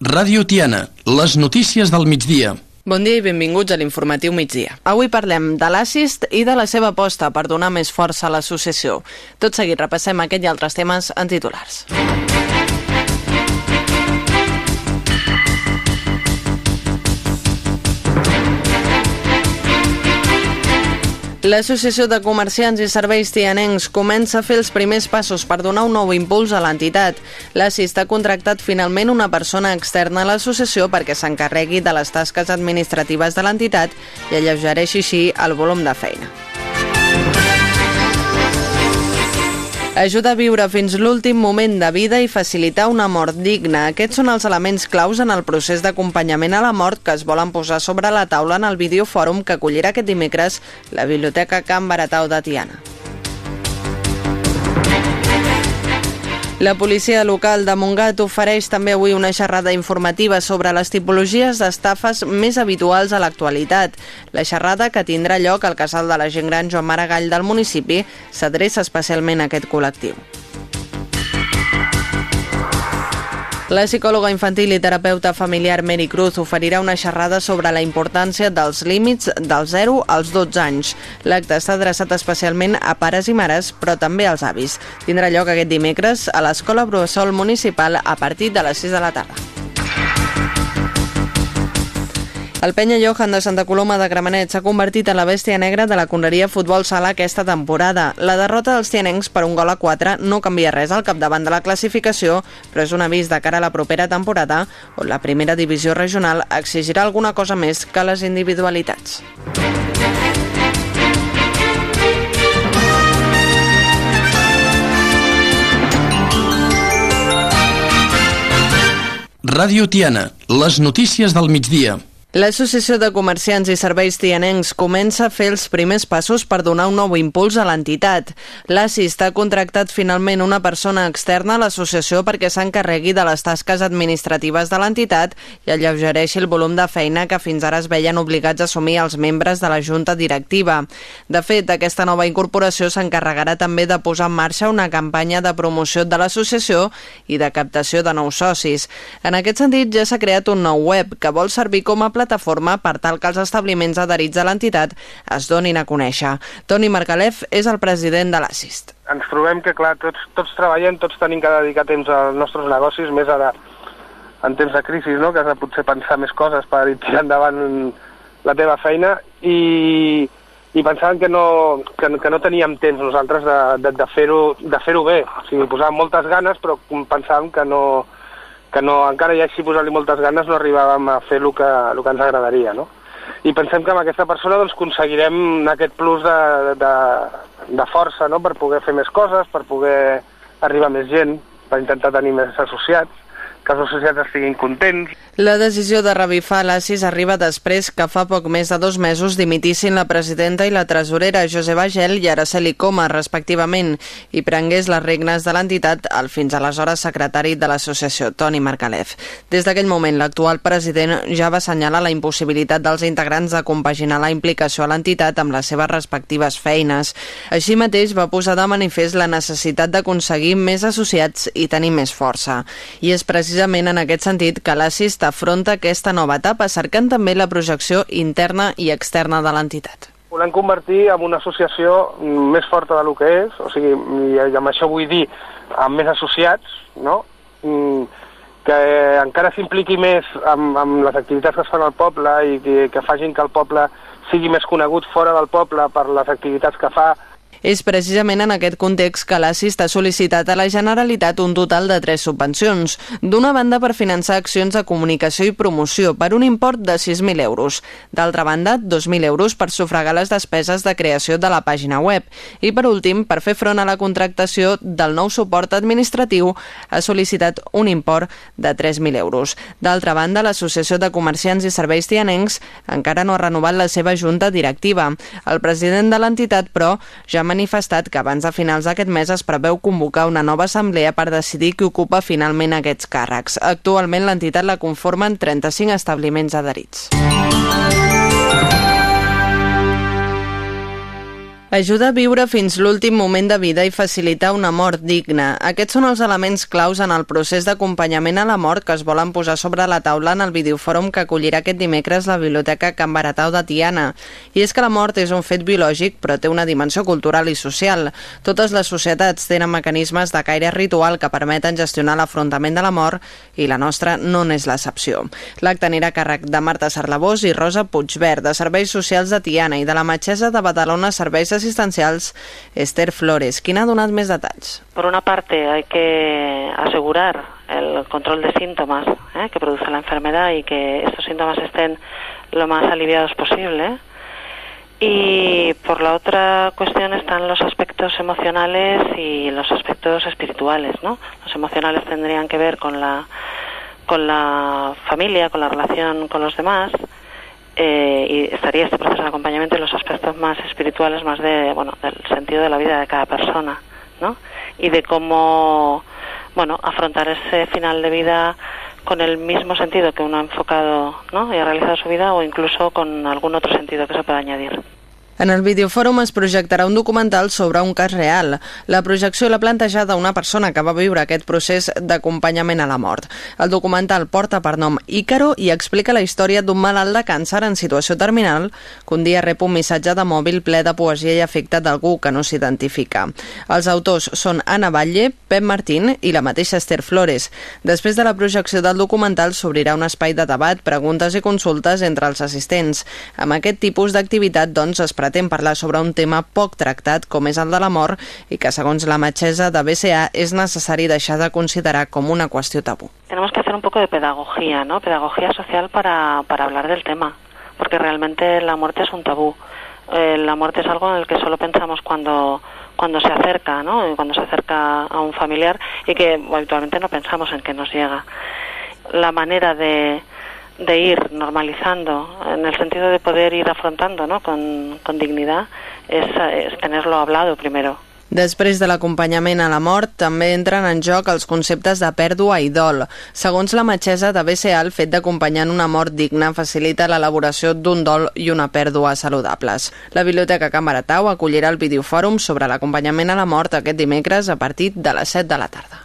Ràdio Tiana, les notícies del migdia. Bon dia i benvinguts a l'informatiu migdia. Avui parlem de l'Assist i de la seva aposta per donar més força a l'associació. Tot seguit repassem aquest i altres temes en titulars. L'Associació de Comerciants i Serveis Tianencs comença a fer els primers passos per donar un nou impuls a l'entitat. L'ASIS ha contractat finalment una persona externa a l'associació perquè s'encarregui de les tasques administratives de l'entitat i alleugereixi així el volum de feina. Ajuda a viure fins l'últim moment de vida i facilitar una mort digna. Aquests són els elements claus en el procés d'acompanyament a la mort que es volen posar sobre la taula en el videofòrum que acollirà aquest dimecres la Biblioteca Can Baratau de Tiana. La policia local de Montgat ofereix també avui una xerrada informativa sobre les tipologies d'estafes més habituals a l'actualitat. La xerrada, que tindrà lloc al Casal de la Gent Gran Joan Maragall del municipi, s'adreça especialment a aquest col·lectiu. La psicòloga infantil i terapeuta familiar Mary Cruz oferirà una xerrada sobre la importància dels límits del 0 als 12 anys. L'acte està adreçat especialment a pares i mares, però també als avis. Tindrà lloc aquest dimecres a l'Escola Bressol Municipal a partir de les 6 de la tarda. El Penya Johan de Santa Coloma de Gramenet s'ha convertit en la bèstia negra de la conreria futbol sala aquesta temporada. La derrota dels tianencs per un gol a 4 no canvia res al capdavant de la classificació, però és un avís de cara a la propera temporada on la primera divisió regional exigirà alguna cosa més que les individualitats. Ràdio Tiana, les notícies del migdia. L'Associació de Comerciants i Serveis Tianencs comença a fer els primers passos per donar un nou impuls a l'entitat. L'ASIS ha contractat finalment una persona externa a l'associació perquè s'encarregui de les tasques administratives de l'entitat i alleugereixi el volum de feina que fins ara es veien obligats a assumir els membres de la Junta Directiva. De fet, aquesta nova incorporació s'encarregarà també de posar en marxa una campanya de promoció de l'associació i de captació de nous socis. En aquest sentit, ja s'ha creat un nou web que vol servir com a plataforma per tal que els establiments adherits a l'entitat es donin a conèixer. Toni Margalef és el president de l'Assist. Ens trobem que, clar, tots, tots treballem, tots tenim que dedicar temps als nostres negocis, més ara en temps de crisi, no? que has de potser pensar més coses per tirar endavant la teva feina i, i pensàvem que no, que, que no teníem temps nosaltres de, de, de fer-ho de fer bé. O sigui, posàvem moltes ganes, però pensàvem que no, que no, encara i així posar-li moltes ganes no arribàvem a fer el que, el que ens agradaria, no? I pensem que amb aquesta persona doncs, aconseguirem aquest plus de, de, de força no? per poder fer més coses, per poder arribar més gent, per intentar tenir més associats, que els associats estiguin contents. La decisió de revifar l'ASIS arriba després que fa poc més de dos mesos dimitissin la presidenta i la tresorera Joseba Gel i Araceli Coma, respectivament, i prengués les regnes de l'entitat el fins aleshores secretari de l'associació, Toni Margalef. Des d'aquell moment, l'actual president ja va assenyalar la impossibilitat dels integrants de compaginar la implicació a l'entitat amb les seves respectives feines. Així mateix va posar de manifest la necessitat d'aconseguir més associats i tenir més força. I és precisament en aquest sentit que l'ASIS afronta aquesta nova etapa, cercant també la projecció interna i externa de l'entitat. Volem convertir en una associació més forta del que és, o sigui, i amb això vull dir amb més associats, no? Mm, que encara s'impliqui més amb, amb les activitats que es fan al poble i que, que facin que el poble sigui més conegut fora del poble per les activitats que fa, és precisament en aquest context que l'ASIST ha sol·licitat a la Generalitat un total de tres subvencions. D'una banda, per finançar accions de comunicació i promoció per un import de 6.000 euros. D'altra banda, 2.000 euros per sufragar les despeses de creació de la pàgina web. I per últim, per fer front a la contractació del nou suport administratiu, ha sol·licitat un import de 3.000 euros. D'altra banda, l'Associació de Comerciants i Serveis Tianencs encara no ha renovat la seva junta directiva. El president de l'entitat, però, ja manifestat que abans de finals d'aquest mes es preveu convocar una nova assemblea per decidir qui ocupa finalment aquests càrrecs. Actualment l'entitat la conformen 35 establiments adherits. Ajuda a viure fins l'últim moment de vida i facilitar una mort digna. Aquests són els elements claus en el procés d'acompanyament a la mort que es volen posar sobre la taula en el videofòrum que acollirà aquest dimecres la Biblioteca Can Baratau de Tiana. I és que la mort és un fet biològic, però té una dimensió cultural i social. Totes les societats tenen mecanismes de caire ritual que permeten gestionar l'afrontament de la mort i la nostra no n'és l'excepció. L'acte anirà a càrrec de Marta Sarlabós i Rosa Puigverd, de Serveis Socials de Tiana i de la Metgessa de Badalona Serveis asistencials, Esther Flores. ¿Quién ha donat més detalls? Por una parte, hay que asegurar el control de síntomas ¿eh? que produce la enfermedad y que estos síntomas estén lo más aliviados posible. Y por la otra cuestión están los aspectos emocionales y los aspectos espirituales, ¿no? Los emocionales tendrían que ver con la con la familia, con la relación con los demás, eh, y estaría este proceso de acompañamiento en los aspectos más espirituales, más de, bueno, del sentido de la vida de cada persona, ¿no? Y de cómo, bueno, afrontar ese final de vida con el mismo sentido que uno ha enfocado, ¿no? Y ha realizado su vida o incluso con algún otro sentido que se pueda añadir. En el videofòrum es projectarà un documental sobre un cas real. La projecció l'ha plantejada una persona que va viure aquest procés d'acompanyament a la mort. El documental porta per nom Ícaro i explica la història d'un malalt de càncer en situació terminal que un dia rep un missatge de mòbil ple de poesia i afecte d'algú que no s'identifica. Els autors són Anna Batlle, Pep Martín i la mateixa Esther Flores. Després de la projecció del documental s'obrirà un espai de debat, preguntes i consultes entre els assistents. Amb aquest tipus d'activitat, doncs, es pretén parlar sobre un tema poc tractat com és el de la mort i que segons la metgessa de BCA és necessari deixar de considerar com una qüestió tabú. Tenemos que hacer un poco de pedagogía, ¿no? Pedagogía social para, para hablar del tema, porque realmente la muerte es un tabú. Eh, la muerte es algo en el que solo pensamos cuando cuando se acerca, ¿no? Cuando se acerca a un familiar y que habitualmente no pensamos en que nos llega. La manera de, de ir normalizando, en el sentido de poder ir afrontando ¿no? con, con dignidad, es, es tenerlo hablado primero. Després de l'acompanyament a la mort, també entren en joc els conceptes de pèrdua i dol. Segons la metgessa de BCA, el fet d'acompanyar una mort digna facilita l'elaboració d'un dol i una pèrdua saludables. La Biblioteca Can Baratau acollirà el videofòrum sobre l'acompanyament a la mort aquest dimecres a partir de les 7 de la tarda.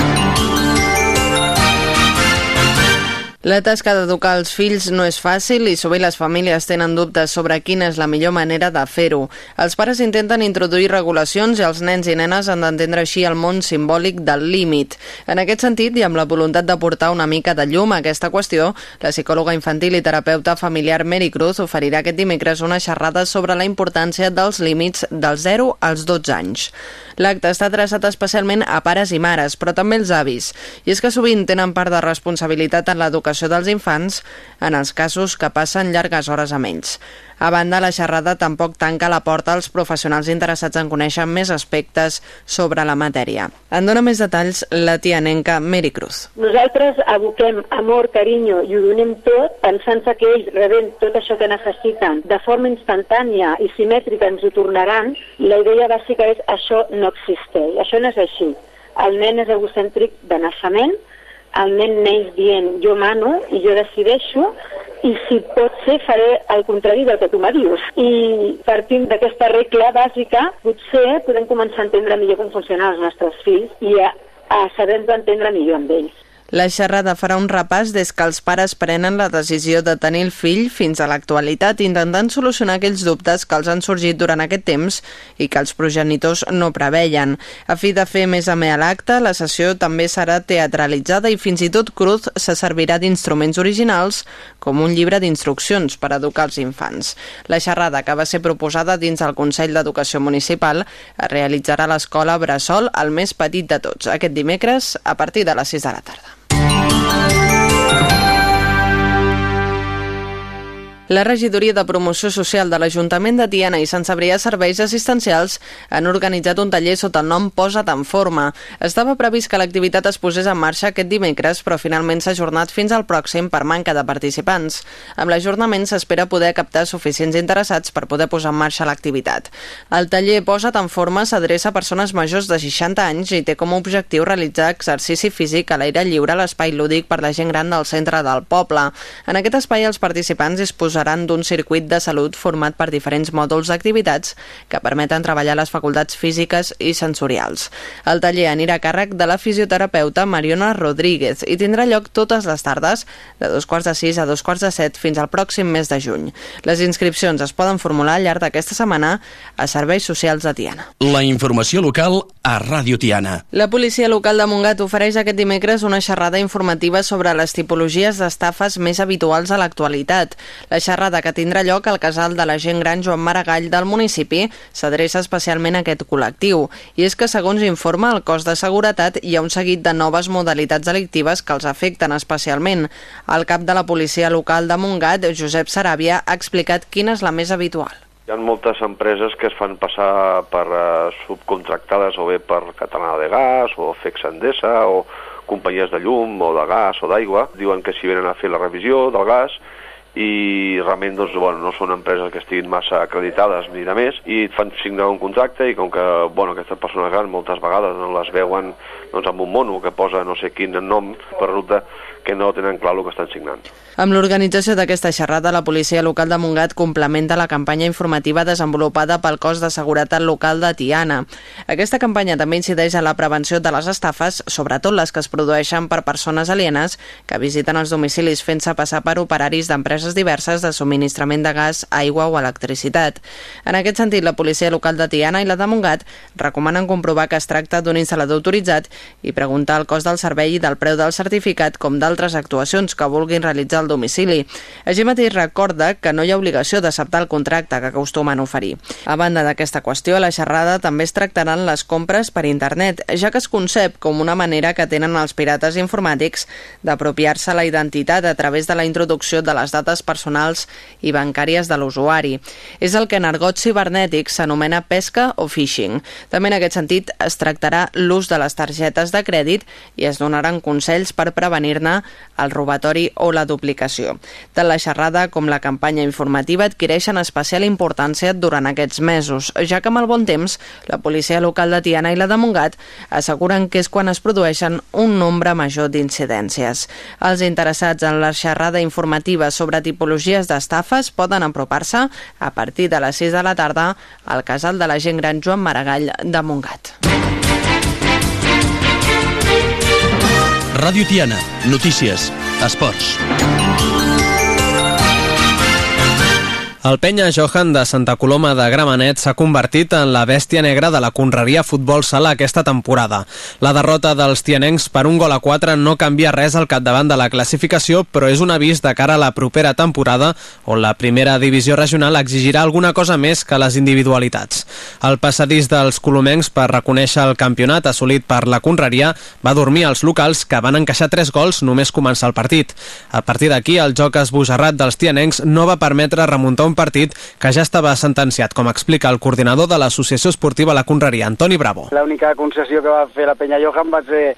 La tasca d'educar els fills no és fàcil i sovint les famílies tenen dubtes sobre quina és la millor manera de fer-ho. Els pares intenten introduir regulacions i els nens i nenes han d'entendre així el món simbòlic del límit. En aquest sentit, i amb la voluntat de portar una mica de llum a aquesta qüestió, la psicòloga infantil i terapeuta familiar Mary Cruz oferirà aquest dimecres una xerrada sobre la importància dels límits dels 0 als 12 anys. L'acte està adreçat especialment a pares i mares, però també els avis. I és que sovint tenen part de responsabilitat en l'educació l'educació dels infants en els casos que passen llargues hores amb ells. A banda, la xerrada tampoc tanca la porta als professionals interessats en conèixer més aspectes sobre la matèria. En dona més detalls la tianenca Mary Cruz. Nosaltres aboquem amor, carinyo i ho donem tot pensant que ells rebent tot això que necessiten de forma instantània i simètrica ens ho tornaran. La idea bàsica és això no existeix, això no és així. El nen és egocèntric de naixement, el nen neix dient jo mano i jo decideixo i si pot ser faré el contrari del que tu me dius. I partint d'aquesta regla bàsica, potser podem començar a entendre millor com funcionen els nostres fills i a, a saber entendre millor amb ells. La xerrada farà un repàs des que els pares prenen la decisió de tenir el fill fins a l'actualitat, intentant solucionar aquells dubtes que els han sorgit durant aquest temps i que els progenitors no preveien. A fi de fer més amè a l'acte, la sessió també serà teatralitzada i fins i tot Cruz se servirà d'instruments originals com un llibre d'instruccions per educar els infants. La xerrada, que va ser proposada dins el Consell d'Educació Municipal, es realitzarà a l'escola Bressol, el més petit de tots, aquest dimecres a partir de les 6 de la tarda. Música La regidoria de promoció social de l'Ajuntament de Tiana i Sant Sabrià Serveis Assistencials han organitzat un taller sota el nom Posa't en forma. Estava previst que l'activitat es posés en marxa aquest dimecres, però finalment s'ha ajornat fins al pròxim per manca de participants. Amb l'ajornament s'espera poder captar suficients interessats per poder posar en marxa l'activitat. El taller Posa't en forma s'adreça a persones majors de 60 anys i té com a objectiu realitzar exercici físic a l'aire lliure a l'espai lúdic per la gent gran del centre del poble. En aquest espai els participants disposen disposaran d'un circuit de salut format per diferents mòduls d'activitats que permeten treballar les facultats físiques i sensorials. El taller anirà a càrrec de la fisioterapeuta Mariona Rodríguez i tindrà lloc totes les tardes de dos quarts de sis a dos quarts de set fins al pròxim mes de juny. Les inscripcions es poden formular al llarg d'aquesta setmana a Serveis Socials de Tiana. La informació local a Ràdio Tiana. La policia local de Montgat ofereix aquest dimecres una xerrada informativa sobre les tipologies d'estafes més habituals a l'actualitat. La xerrada que tindrà lloc al casal de la gent gran Joan Maragall del municipi s'adreça especialment a aquest col·lectiu. I és que, segons informa el cos de seguretat, hi ha un seguit de noves modalitats delictives que els afecten especialment. El cap de la policia local de Montgat, Josep Saràbia, ha explicat quina és la més habitual. Hi ha moltes empreses que es fan passar per uh, subcontractades o bé per Catalana de Gas o FEX Endesa o companyies de llum o de gas o d'aigua. Diuen que si venen a fer la revisió del gas i realment doncs, bueno, no són empreses que estiguin massa acreditades ni de més i et fan signar un contracte i com que bueno, aquesta persona gran moltes vegades no les veuen doncs, amb un mono que posa no sé quin nom per ruta que no tenen clar el que estan signant. Amb l'organització d'aquesta xerrada, la policia local de Montgat complementa la campanya informativa desenvolupada pel cos de seguretat local de Tiana. Aquesta campanya també incideix en la prevenció de les estafes, sobretot les que es produeixen per persones alienes que visiten els domicilis fent-se passar per operaris d'empreses diverses de subministrament de gas, aigua o electricitat. En aquest sentit, la policia local de Tiana i la de Montgat recomanen comprovar que es tracta d'un instal·lador autoritzat i preguntar el cost del servei i del preu del certificat com d'altres actuacions que vulguin realitzar al domicili. Així mateix recorda que no hi ha obligació d'acceptar el contracte que acostumen a oferir. A banda d'aquesta qüestió, a la xerrada també es tractaran les compres per internet, ja que es concep com una manera que tenen els pirates informàtics d'apropiar-se la identitat a través de la introducció de les dades personals i bancàries de l'usuari. És el que en argot cibernètic s'anomena pesca o phishing. També en aquest sentit es tractarà l'ús de les targetes de crèdit i es donaran consells per prevenir-ne el robatori o la duplicació. Tant la xerrada com la campanya informativa adquireixen especial importància durant aquests mesos, ja que amb el bon temps la policia local de Tiana i la de Montgat asseguren que és quan es produeixen un nombre major d'incidències. Els interessats en la xerrada informativa sobre tipologies d'estafes poden apropar-se a partir de les 6 de la tarda al casal de la gent gran Joan Maragall de Montgat. Ràdio Tiana. Notícies. Esports. El penya Johan de Santa Coloma de Gramenet s'ha convertit en la bèstia negra de la Conreria Futbol Sala aquesta temporada. La derrota dels tianencs per un gol a 4 no canvia res al capdavant de la classificació, però és un avís de cara a la propera temporada on la primera divisió regional exigirà alguna cosa més que les individualitats. El passadís dels colomencs per reconèixer el campionat assolit per la Conreria va dormir als locals que van encaixar 3 gols només començar el partit. A partir d'aquí, el joc esbojarrat dels tianencs no va permetre remuntar un partit que ja estava sentenciat, com explica el coordinador de l'Associació Esportiva La Conreria, Antoni Bravo. L'única concessió que va fer la penya Johan va ser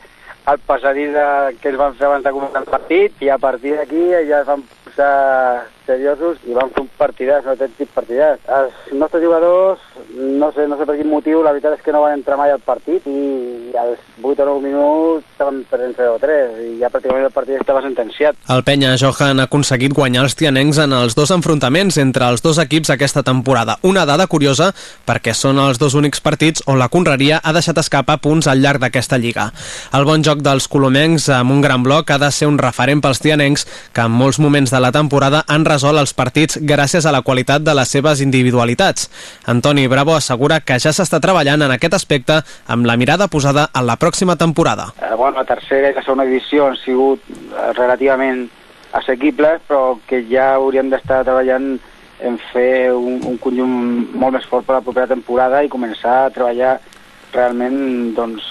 el passadís de, que es van fer abans de començar el partit i a partir d'aquí ja es van posar seriosos i van fer un partidàs, un autèntic partidàs. Els nostres jugadors, no sé, no sé per quin motiu, la veritat és que no van entrar mai al partit i als 8 o 9 minuts estaven perdent 0-3 i ja pràcticament el partit estava sentenciat. El penya Johan ha aconseguit guanyar els tianencs en els dos enfrontaments entre els dos equips aquesta temporada. Una dada curiosa perquè són els dos únics partits on la Conreria ha deixat escapar punts al llarg d'aquesta lliga. El bon joc dels colomencs amb un gran bloc ha de ser un referent pels tianencs que en molts moments de la temporada han resol els partits gràcies a la qualitat de les seves individualitats. Antoni Bravo assegura que ja s'està treballant en aquest aspecte amb la mirada posada en la pròxima temporada. Eh, bueno, la tercera i la segona edició han sigut eh, relativament assequibles, però que ja hauríem d'estar treballant en fer un, un conjunt molt més fort per la propera temporada i començar a treballar realment doncs,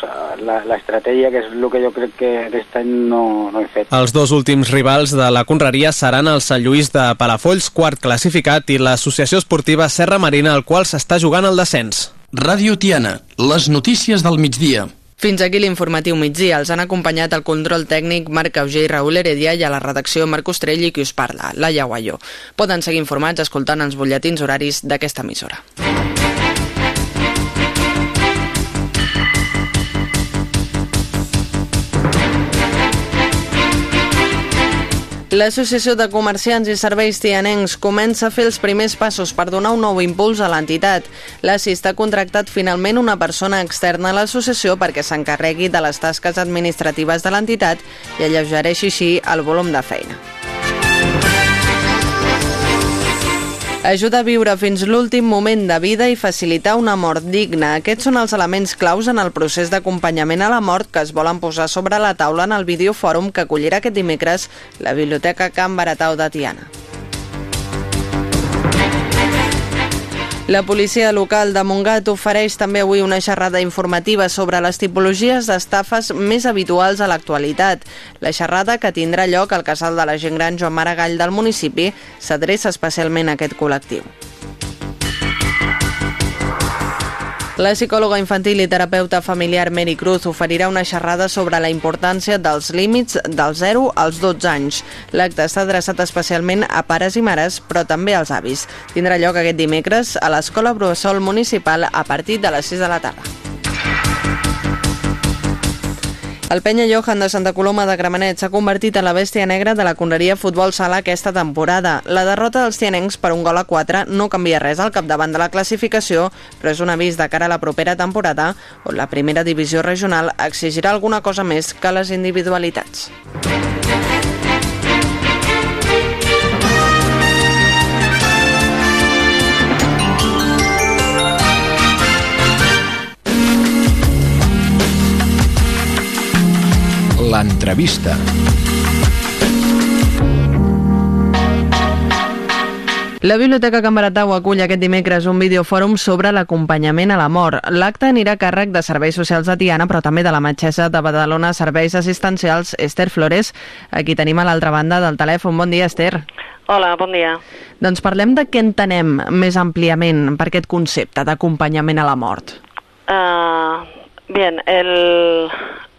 la- l'estratègia, que és el que jo crec que aquest any no, no he fet. Els dos últims rivals de la Conreria seran el Sant Lluís de Palafolls, quart classificat, i l'Associació Esportiva Serra Marina, al qual s'està jugant el descens. Ràdio Tiana, les notícies del migdia. Fins aquí l'informatiu migdia. Els han acompanyat el control tècnic Marc Auger i Raül Heredia i a la redacció Marc Ostrell i qui us parla, Laia Guaió. Poden seguir informats escoltant els butlletins horaris d'aquesta emissora. L'Associació de Comerciants i Serveis Tianencs comença a fer els primers passos per donar un nou impuls a l'entitat. L'ACIST ha contractat finalment una persona externa a l'associació perquè s'encarregui de les tasques administratives de l'entitat i alleugereixi així el volum de feina. Ajuda a viure fins l'últim moment de vida i facilitar una mort digna. Aquests són els elements claus en el procés d'acompanyament a la mort que es volen posar sobre la taula en el videofòrum que acollirà aquest dimecres la Biblioteca Can Baratau de Tiana. La policia local de Montgat ofereix també avui una xerrada informativa sobre les tipologies d'estafes més habituals a l'actualitat. La xerrada, que tindrà lloc al casal de la gent gran Joan Maragall del municipi, s'adreça especialment a aquest col·lectiu. La psicòloga infantil i terapeuta familiar Mary Cruz oferirà una xerrada sobre la importància dels límits del 0 als 12 anys. L'acte està adreçat especialment a pares i mares, però també als avis. Tindrà lloc aquest dimecres a l'Escola Bressol Municipal a partir de les 6 de la tarda. El Penya Johan de Santa Coloma de Gramenet s'ha convertit en la bèstia negra de la conreria futbol sala aquesta temporada. La derrota dels tianencs per un gol a 4 no canvia res al capdavant de la classificació, però és un avís de cara a la propera temporada on la primera divisió regional exigirà alguna cosa més que les individualitats. L'entrevista. La Biblioteca Can Baratau acull aquest dimecres un videofòrum sobre l'acompanyament a la mort. L'acte anirà a càrrec de Serveis Socials de Tiana, però també de la metgessa de Badalona Serveis Assistencials, Esther Flores, a qui tenim a l'altra banda del telèfon. Bon dia, Esther. Hola, bon dia. Doncs parlem de què entenem més àmpliament per aquest concepte d'acompanyament a la mort. Uh, bien, el,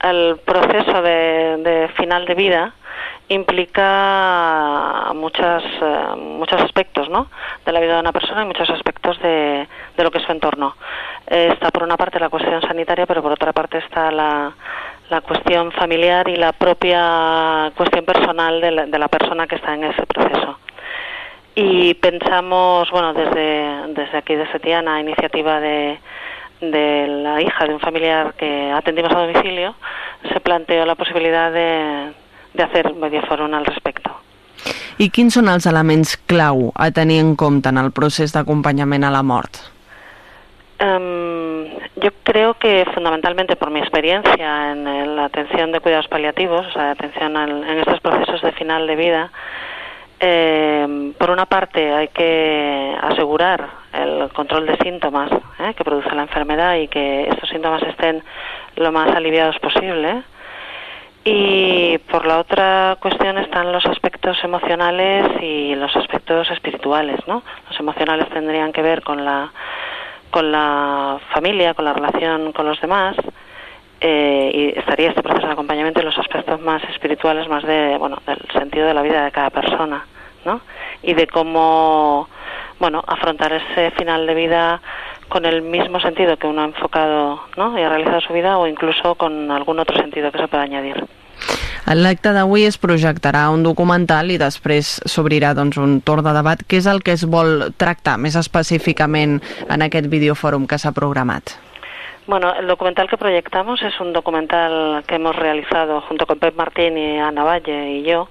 el proceso de, de final de vida implica muchas, eh, muchos aspectos ¿no? de la vida de una persona y muchos aspectos de, de lo que es su entorno. Eh, está por una parte la cuestión sanitaria, pero por otra parte está la, la cuestión familiar y la propia cuestión personal de la, de la persona que está en ese proceso. Y pensamos, bueno, desde, desde aquí, desde Tiana, iniciativa de, de la hija de un familiar que atendimos a domicilio, se planteó la posibilidad de, de hacer videofòrum al respecte. I quins són els elements clau a tenir en compte en el procés d'acompanyament a la mort? Um, yo creo que fundamentalmente por mi experiencia en, en la atención de cuidados paliativos, o sea, atención al- en estos procesos de final de vida, eh, por una parte hay que asegurar el control de síntomas eh, que produce la enfermedad y que estos síntomas estén lo más aliviados posible. Y por la otra cuestión están los aspectos emocionales y los aspectos espirituales, ¿no? Los emocionales tendrían que ver con la con la familia, con la relación con los demás, eh, y estaría este proceso de acompañamiento y los aspectos más espirituales, más de, bueno, del sentido de la vida de cada persona, ¿no? Y de cómo, bueno, afrontar ese final de vida con el mismo sentido que uno ha enfocado, ¿no? Y ha realizado su vida o incluso con algún otro sentido que se pueda añadir. En l'acte d'avui es projectarà un documental i després s'obrirà doncs, un torn de debat. Què és el que es vol tractar més específicament en aquest videofòrum que s'ha programat? Bueno, el documental que proyectamos es un documental que hemos realizado junto con Pep Martín y Ana Valle y yo,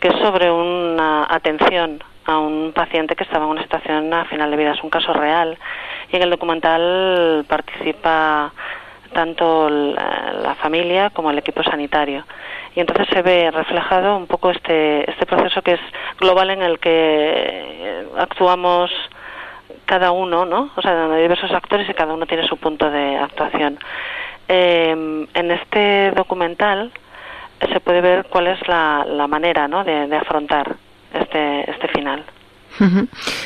que es sobre una atención a un paciente que estaba en una situación a final de vida. Es un caso real y en el documental participa tanto la, la familia como el equipo sanitario. Y entonces se ve reflejado un poco este, este proceso que es global en el que eh, actuamos cada uno, ¿no? O sea, hay diversos actores y cada uno tiene su punto de actuación. Eh, en este documental se puede ver cuál es la, la manera, ¿no? De, de afrontar este, este final.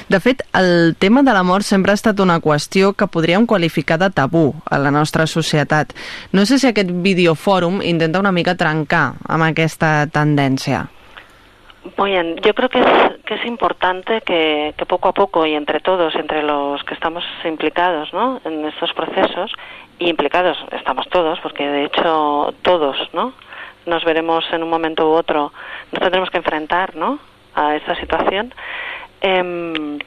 De fet, el tema de la mort sempre ha estat una qüestió que podríem qualificar de tabú a la nostra societat. No sé si aquest videofòrum intenta una mica trencar amb aquesta tendència. Muy bien, yo creo que es, que es importante que, que poco a poco y entre todos, entre los que estamos implicados ¿no? en estos procesos, y implicados estamos todos, porque de hecho todos ¿no? nos veremos en un momento u otro, nos tendremos que enfrentar ¿no? a esta situación. Em,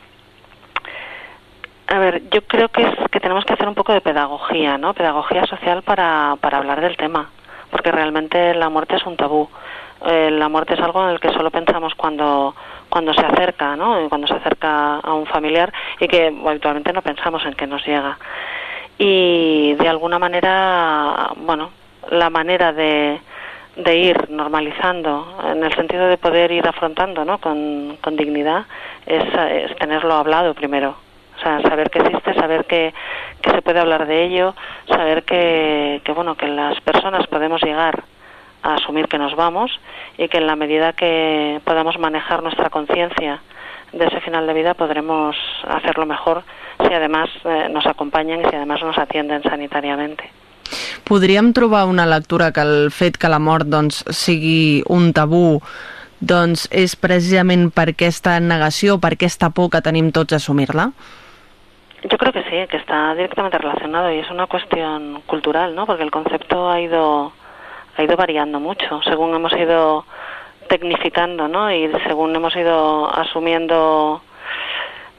a ver, yo creo que es que tenemos que hacer un poco de pedagogía, ¿no? Pedagogía social para, para hablar del tema, porque realmente la muerte es un tabú. Eh, la muerte es algo en el que solo pensamos cuando cuando se acerca, ¿no? Cuando se acerca a un familiar y que habitualmente no pensamos en que nos llega. Y de alguna manera, bueno, la manera de, de ir normalizando, en el sentido de poder ir afrontando, ¿no? Con, con dignidad, es, tenerlo hablado primero. O sea, saber que existe, saber que, que se puede hablar de ello, saber que, que, bueno, que las personas podemos llegar a asumir que nos vamos y que en la medida que podamos manejar nuestra conciencia de ese final de vida podremos hacerlo mejor si además eh, nos acompañan y si además nos atienden sanitariamente. Podríem trobar una lectura que el fet que la mort doncs, sigui un tabú doncs és precisament per aquesta negació, per aquesta por que tenim tots a assumir-la? Yo creo que sí, que está directamente relacionado y es una cuestión cultural, ¿no? Porque el concepto ha ido ha ido variando mucho según hemos ido tecnificando, ¿no? Y según hemos ido asumiendo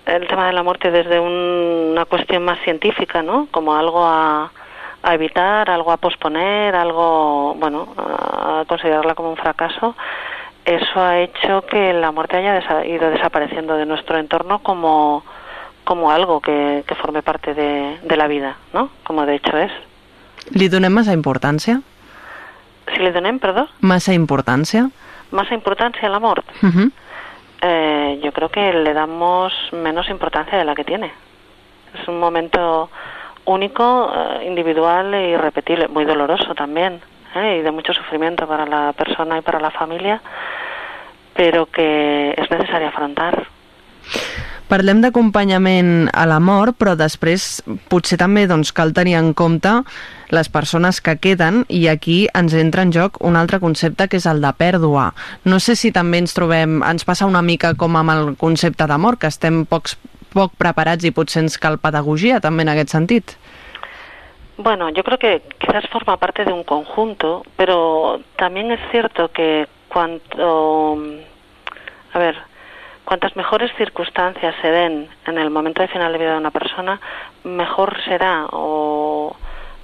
el tema de la muerte desde un- una cuestión más científica, ¿no? Como algo a, a evitar, algo a posponer, algo, bueno, a considerarla como un fracaso. Eso ha hecho que la muerte haya desa- ido desapareciendo de nuestro entorno como, como algo que, que forme parte de, de la vida, ¿no? Como de hecho es. Li donem massa importància? Si le donem, perdón, Massa importància? más importancia a la muerte, Uh -huh. eh, yo creo que le damos menos importancia de la que tiene. Es un momento único, eh, individual e irrepetible, muy doloroso también, ¿eh? y de mucho sufrimiento para la persona y para la familia, pero que es necesario afrontar. Parlem d'acompanyament a la mort, però després potser també doncs, cal tenir en compte les persones que queden i aquí ens entra en joc un altre concepte que és el de pèrdua. No sé si també ens trobem, ens passa una mica com amb el concepte de mort, que estem pocs, poc preparats i potser ens cal pedagogia també en aquest sentit. Bueno, yo creo que quizás forma parte de un conjunto, pero también es cierto que cuanto, a ver, cuantas mejores circunstancias se den en el momento de final de vida de una persona, mejor será o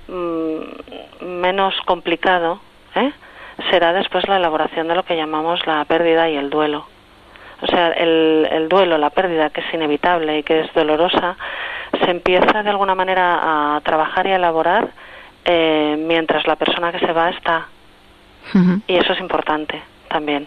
mm, menos complicado ¿eh? será después la elaboración de lo que llamamos la pérdida y el duelo. O sea, el, el duelo, la pérdida, que es inevitable y que es dolorosa, se empieza de alguna manera a trabajar y a elaborar eh, mientras la persona que se va está. Uh -huh. Y eso es importante también.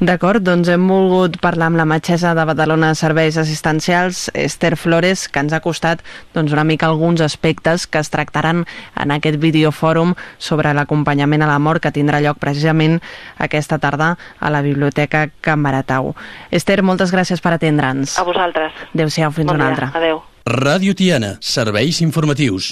D'acord, doncs hem volgut parlar amb la metgessa de Badalona Serveis Assistencials, Esther Flores, que ens ha costat doncs, una mica alguns aspectes que es tractaran en aquest videofòrum sobre l'acompanyament a la mort que tindrà lloc precisament aquesta tarda a la Biblioteca Can Baratau. Esther, moltes gràcies per atendre'ns. A vosaltres. Adéu-siau, fins Bon una dia. altra. Adéu. Ràdio Tiana, serveis informatius.